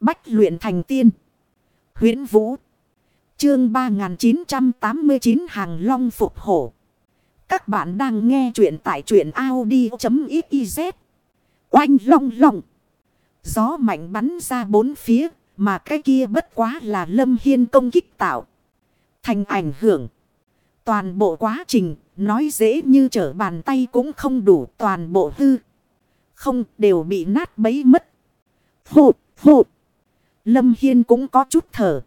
Bách luyện thành tiên. huyễn Vũ. Chương 3989 Hàng Long Phục Hổ. Các bạn đang nghe truyện tại truyện Audi.xyz. Oanh long long. Gió mạnh bắn ra bốn phía. Mà cái kia bất quá là lâm hiên công kích tạo. Thành ảnh hưởng. Toàn bộ quá trình. Nói dễ như trở bàn tay cũng không đủ, toàn bộ hư. Không, đều bị nát bấy mất. Hụt hụt. Lâm Hiên cũng có chút thở.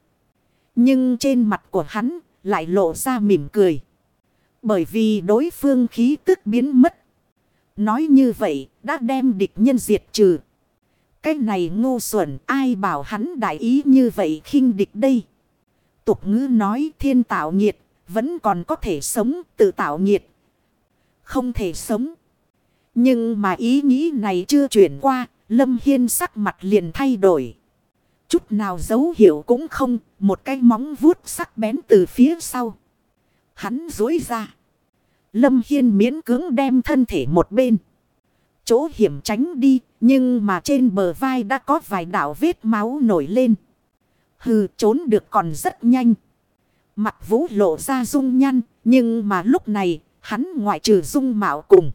Nhưng trên mặt của hắn lại lộ ra mỉm cười. Bởi vì đối phương khí tức biến mất. Nói như vậy đã đem địch nhân diệt trừ. Cái này ngu xuẩn, ai bảo hắn đại ý như vậy khinh địch đây. Tục ngữ nói thiên tạo nhiệt, vẫn còn có thể sống, tự tạo nhiệt. Không thể sống. Nhưng mà ý nghĩ này chưa chuyển qua. Lâm Hiên sắc mặt liền thay đổi. Chút nào dấu hiệu cũng không. Một cái móng vuốt sắc bén từ phía sau. Hắn dối ra. Lâm Hiên miễn cưỡng đem thân thể một bên. Chỗ hiểm tránh đi. Nhưng mà trên bờ vai đã có vài đạo vết máu nổi lên. Hừ, trốn được còn rất nhanh. Mặt vũ lộ ra dung nhăn. Nhưng mà lúc này, hắn ngoại trừ dung mạo cùng.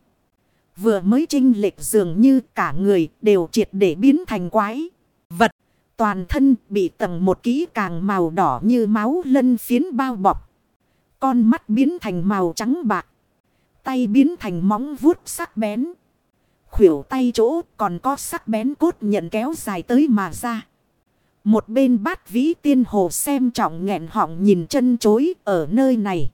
Vừa mới trinh lệch dường như cả người đều triệt để biến thành quái. Vật. Toàn thân bị tầng một kỹ càng màu đỏ như máu lân phiến bao bọc. Con mắt biến thành màu trắng bạc. Tay biến thành móng vuốt sắc bén. Khuỷu tay chỗ còn có sắc bén cốt nhận kéo dài tới mà ra. Một bên bát vĩ tiên hồ xem trọng nghẹn họng nhìn chân chối ở nơi này.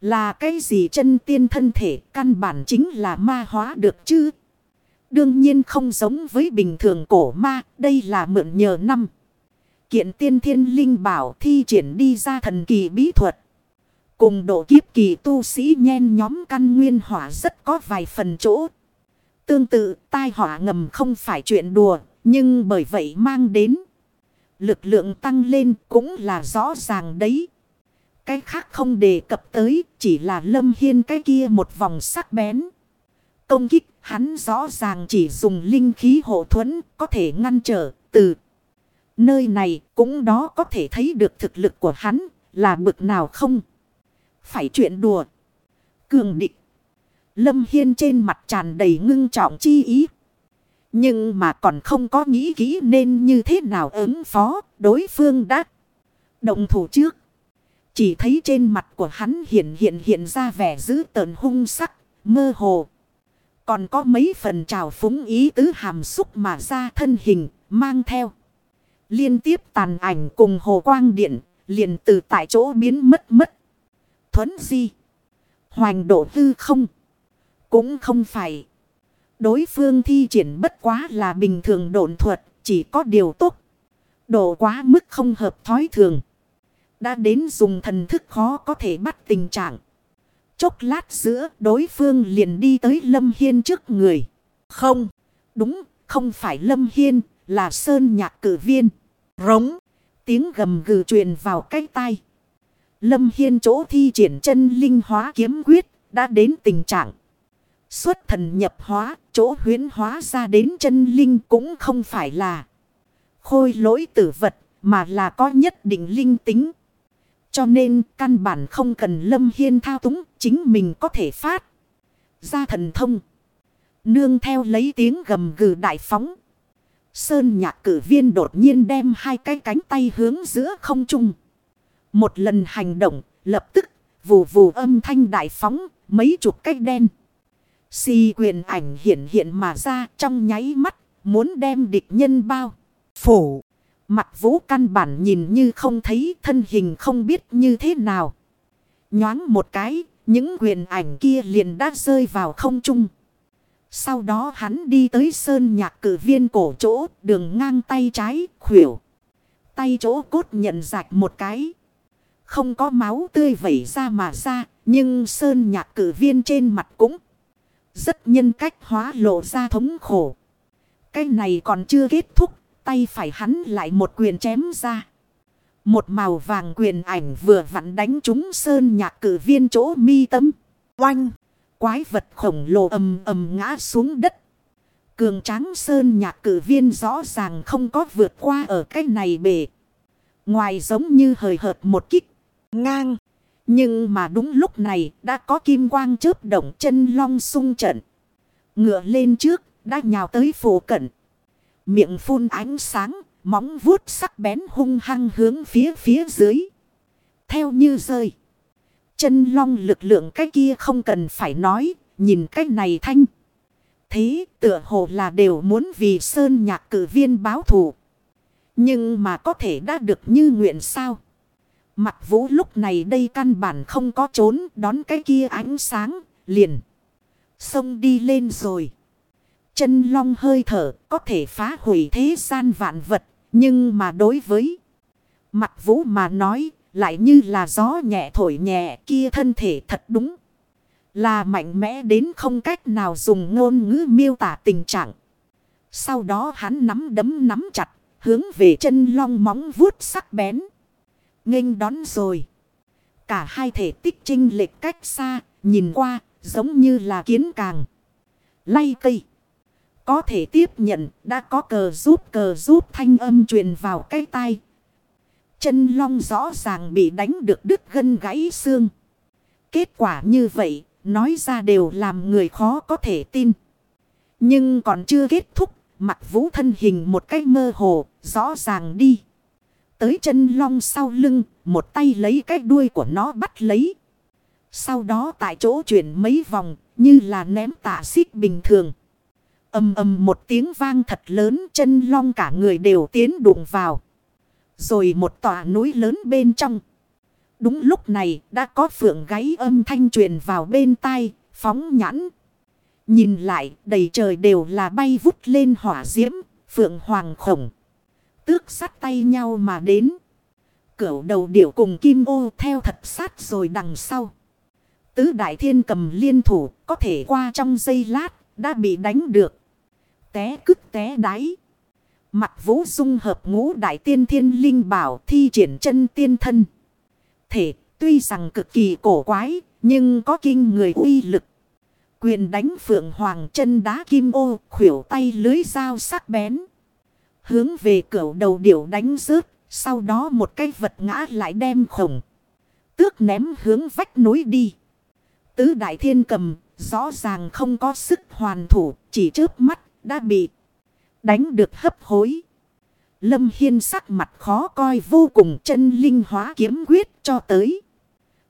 Là cái gì chân tiên thân thể, căn bản chính là ma hóa được chứ? Đương nhiên không giống với bình thường cổ ma, đây là mượn nhờ năm. Kiện tiên thiên linh bảo thi triển đi ra thần kỳ bí thuật. Cùng độ kiếp kỳ tu sĩ nhen nhóm căn nguyên hỏa rất có vài phần chỗ. Tương tự tai họa ngầm không phải chuyện đùa, nhưng bởi vậy mang đến. Lực lượng tăng lên cũng là rõ ràng đấy. Cái khác không đề cập tới chỉ là lâm hiên cái kia một vòng sắc bén. Công kích hắn rõ ràng chỉ dùng linh khí hộ thuẫn có thể ngăn trở từ. Nơi này cũng đó có thể thấy được thực lực của hắn là bực nào không. Phải chuyện đùa. Cường định. Lâm Hiên trên mặt tràn đầy ngưng trọng chi ý. Nhưng mà còn không có nghĩ kỹ nên như thế nào ứng phó đối phương đã động thủ trước. Chỉ thấy trên mặt của hắn hiện hiện hiện ra vẻ dữ tợn hung sắc, mơ hồ. Còn có mấy phần trào phúng ý tứ hàm xúc mà ra thân hình, mang theo. Liên tiếp tàn ảnh cùng hồ quang điện, liền từ tại chỗ biến mất mất. Thuấn di. Hoành độ tư không. Cũng không phải. Đối phương thi triển bất quá là bình thường độn thuật, chỉ có điều tốt. Độ quá mức không hợp thói thường. Đã đến dùng thần thức khó có thể bắt tình trạng. Chốc lát giữa đối phương liền đi tới Lâm Hiên trước người. Không, đúng, không phải Lâm Hiên, là Sơn Nhạc cử viên. Rống, tiếng gầm gừ truyền vào cái tai. Lâm Hiên chỗ thi triển chân linh hóa kiếm quyết, đã đến tình trạng. Xuất thần nhập hóa, chỗ huyến hóa ra đến chân linh cũng không phải là khôi lỗi tử vật, mà là có nhất định linh tính. Cho nên căn bản không cần Lâm Hiên thao túng, chính mình có thể phát ra thần thông. Nương theo lấy tiếng gầm gừ đại phóng. Sơn nhạc cử viên đột nhiên đem hai cái cánh tay hướng giữa không trung. Một lần hành động, lập tức, vù vù âm thanh đại phóng, mấy chục cái đen. Si quyền ảnh hiện hiện mà ra trong nháy mắt, muốn đem địch nhân bao. Phủ. Mặt vũ căn bản nhìn như không thấy thân hình không biết như thế nào. Nhoáng một cái, những quyền ảnh kia liền đã rơi vào không trung. Sau đó hắn đi tới sơn nhạc cử viên cổ chỗ, đường ngang tay trái, khuỷu. Tay chỗ cốt nhận rạch một cái. Không có máu tươi vẩy ra mà ra, nhưng sơn nhạc cử viên trên mặt cũng rất nhân cách hóa lộ ra thống khổ. Cái này còn chưa kết thúc, tay phải hắn lại một quyền chém ra. Một màu vàng quyền ảnh vừa vặn đánh trúng sơn nhạc cử viên chỗ mi tâm. Oanh! Quái vật khổng lồ ầm ầm ngã xuống đất. Cường tráng sơn nhạc cử viên rõ ràng không có vượt qua ở cái này bề. Ngoài giống như hời hợt một kích. Ngang. Nhưng mà đúng lúc này đã có kim quang chớp động chân long sung trận. Ngựa lên trước, đã nhào tới phổ cận. Miệng phun ánh sáng, móng vuốt sắc bén hung hăng hướng phía phía dưới. Theo như rơi. Chân long lực lượng cái kia không cần phải nói, nhìn cái này thanh. Thế tựa hồ là đều muốn vì sơn nhạc cử viên báo thù. Nhưng mà có thể đã được như nguyện sao? Mặt vũ lúc này đây căn bản không có trốn đón cái kia ánh sáng, liền. Sông đi lên rồi. Chân long hơi thở có thể phá hủy thế gian vạn vật. Nhưng mà đối với mặt vũ mà nói lại như là gió nhẹ thổi nhẹ kia thân thể thật đúng. Là mạnh mẽ đến không cách nào dùng ngôn ngữ miêu tả tình trạng. Sau đó hắn nắm đấm nắm chặt, hướng về chân long móng vuốt sắc bén. nghênh đón rồi. Cả hai thể tích trinh lệch cách xa, nhìn qua, giống như là kiến càng. Lay cây. Có thể tiếp nhận, đã có cờ giúp cờ giúp thanh âm truyền vào cái tai. Chân long rõ ràng bị đánh được đứt gân gãy xương. Kết quả như vậy, nói ra đều làm người khó có thể tin. Nhưng còn chưa kết thúc, mặt vũ thân hình một cái mơ hồ, rõ ràng đi. Tới chân long sau lưng, một tay lấy cái đuôi của nó bắt lấy. Sau đó tại chỗ chuyển mấy vòng, như là ném tạ xích bình thường. Âm âm một tiếng vang thật lớn chân long cả người đều tiến đụng vào. Rồi một tòa núi lớn bên trong. Đúng lúc này đã có phượng gáy âm thanh truyền vào bên tai, phóng nhãn. Nhìn lại đầy trời đều là bay vút lên hỏa diễm, phượng hoàng khổng. Tước sát tay nhau mà đến. Cửu đầu điểu cùng kim ô theo thật sát rồi đằng sau. Tứ đại thiên cầm liên thủ có thể qua trong giây lát đã bị đánh được. Té, cứt té đáy. Mặt vũ dung hợp ngũ đại tiên thiên linh bảo thi triển chân tiên thân. Thể, tuy rằng cực kỳ cổ quái, nhưng có kinh người uy lực. Quyền đánh phượng hoàng chân đá kim ô, khuỷu tay lưới dao sắc bén. Hướng về cửa đầu điểu đánh rớt. Sau đó một cái vật ngã lại đem khổng. Tước ném hướng vách núi đi. Tứ đại thiên cầm, rõ ràng không có sức hoàn thủ, chỉ trước mắt đã bị đánh được hấp hối. Lâm Hiên sắc mặt khó coi vô cùng chân linh hóa kiếm quyết cho tới.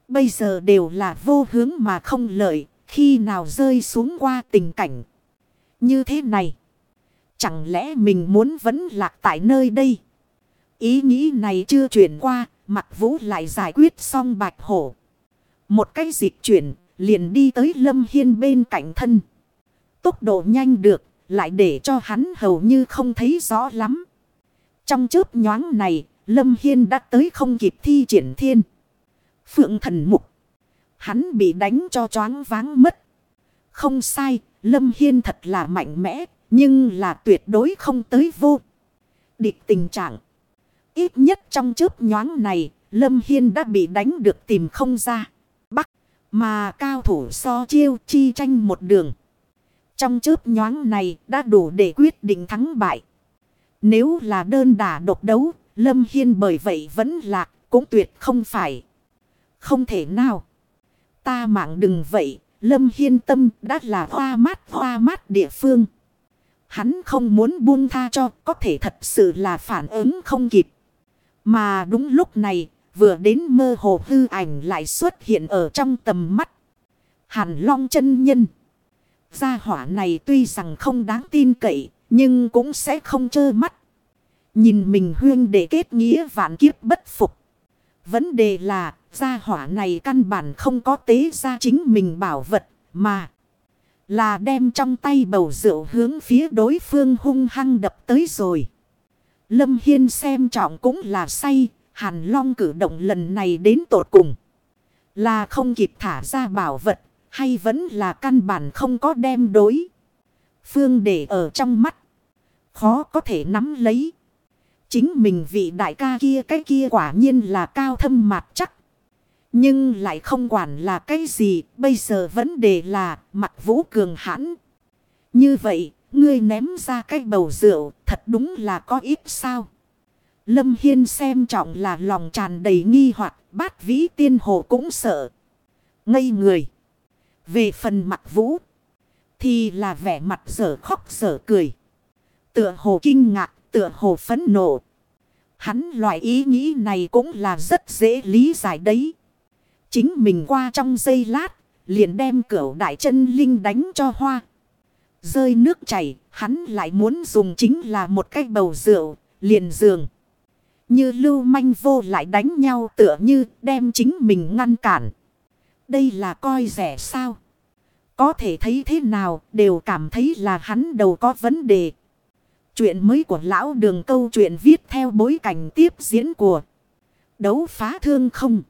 Bây giờ đều là vô hướng mà không lợi, khi nào rơi xuống qua tình cảnh. Như thế này, chẳng lẽ mình muốn vẫn lạc tại nơi đây? Ý nghĩ này chưa chuyển qua, mặt vũ lại giải quyết xong bạch hổ. Một cái dịch chuyển, liền đi tới Lâm Hiên bên cạnh thân. Tốc độ nhanh được, lại để cho hắn hầu như không thấy rõ lắm. Trong chớp nhoáng này, Lâm Hiên đã tới không kịp thi triển thiên. Phượng thần mục. Hắn bị đánh cho choáng váng mất. Không sai, Lâm Hiên thật là mạnh mẽ, nhưng là tuyệt đối không tới vô. Địch tình trạng. Ít nhất trong chớp nhoáng này, Lâm Hiên đã bị đánh được tìm không ra. Bắc, mà cao thủ so chiêu chi tranh một đường. Trong chớp nhoáng này đã đủ để quyết định thắng bại. Nếu là đơn đả độc đấu, Lâm Hiên bởi vậy vẫn lạc, cũng tuyệt không phải. Không thể nào. Ta mạng đừng vậy, Lâm Hiên tâm đã là hoa mát hoa mát địa phương. Hắn không muốn buông tha cho, có thể thật sự là phản ứng không kịp. Mà đúng lúc này, vừa đến mơ hồ hư ảnh lại xuất hiện ở trong tầm mắt. Hàn long chân nhân. Gia hỏa này tuy rằng không đáng tin cậy, nhưng cũng sẽ không trơ mắt. Nhìn mình huyên để kết nghĩa vạn kiếp bất phục. Vấn đề là, gia hỏa này căn bản không có tế ra chính mình bảo vật, mà là đem trong tay bầu rượu hướng phía đối phương hung hăng đập tới rồi. Lâm Hiên xem trọng cũng là say, Hàn Long cử động lần này đến tột cùng. Là không kịp thả ra bảo vật, hay vẫn là căn bản không có đem đối. Phương để ở trong mắt. Khó có thể nắm lấy. Chính mình vị đại ca kia cái kia quả nhiên là cao thâm mạt chắc. Nhưng lại không quản là cái gì. Bây giờ vấn đề là mặt vũ cường hãn. Như vậy, Ngươi ném ra cái bầu rượu, thật đúng là có ít sao. Lâm Hiên xem trọng là lòng tràn đầy nghi hoặc, bát vĩ tiên hồ cũng sợ. Ngây người. Về phần mặt vũ. Thì là vẻ mặt sở khóc sở cười. Tựa hồ kinh ngạc, tựa hồ phấn nộ. Hắn loại ý nghĩ này cũng là rất dễ lý giải đấy. Chính mình qua trong giây lát, liền đem cửu đại chân linh đánh cho hoa. Rơi nước chảy, hắn lại muốn dùng chính là một cái bầu rượu, liền giường. Như lưu manh vô lại đánh nhau tựa như đem chính mình ngăn cản. Đây là coi rẻ sao? Có thể thấy thế nào, đều cảm thấy là hắn đầu có vấn đề. Chuyện mới của lão đường câu chuyện viết theo bối cảnh tiếp diễn của đấu phá thương không.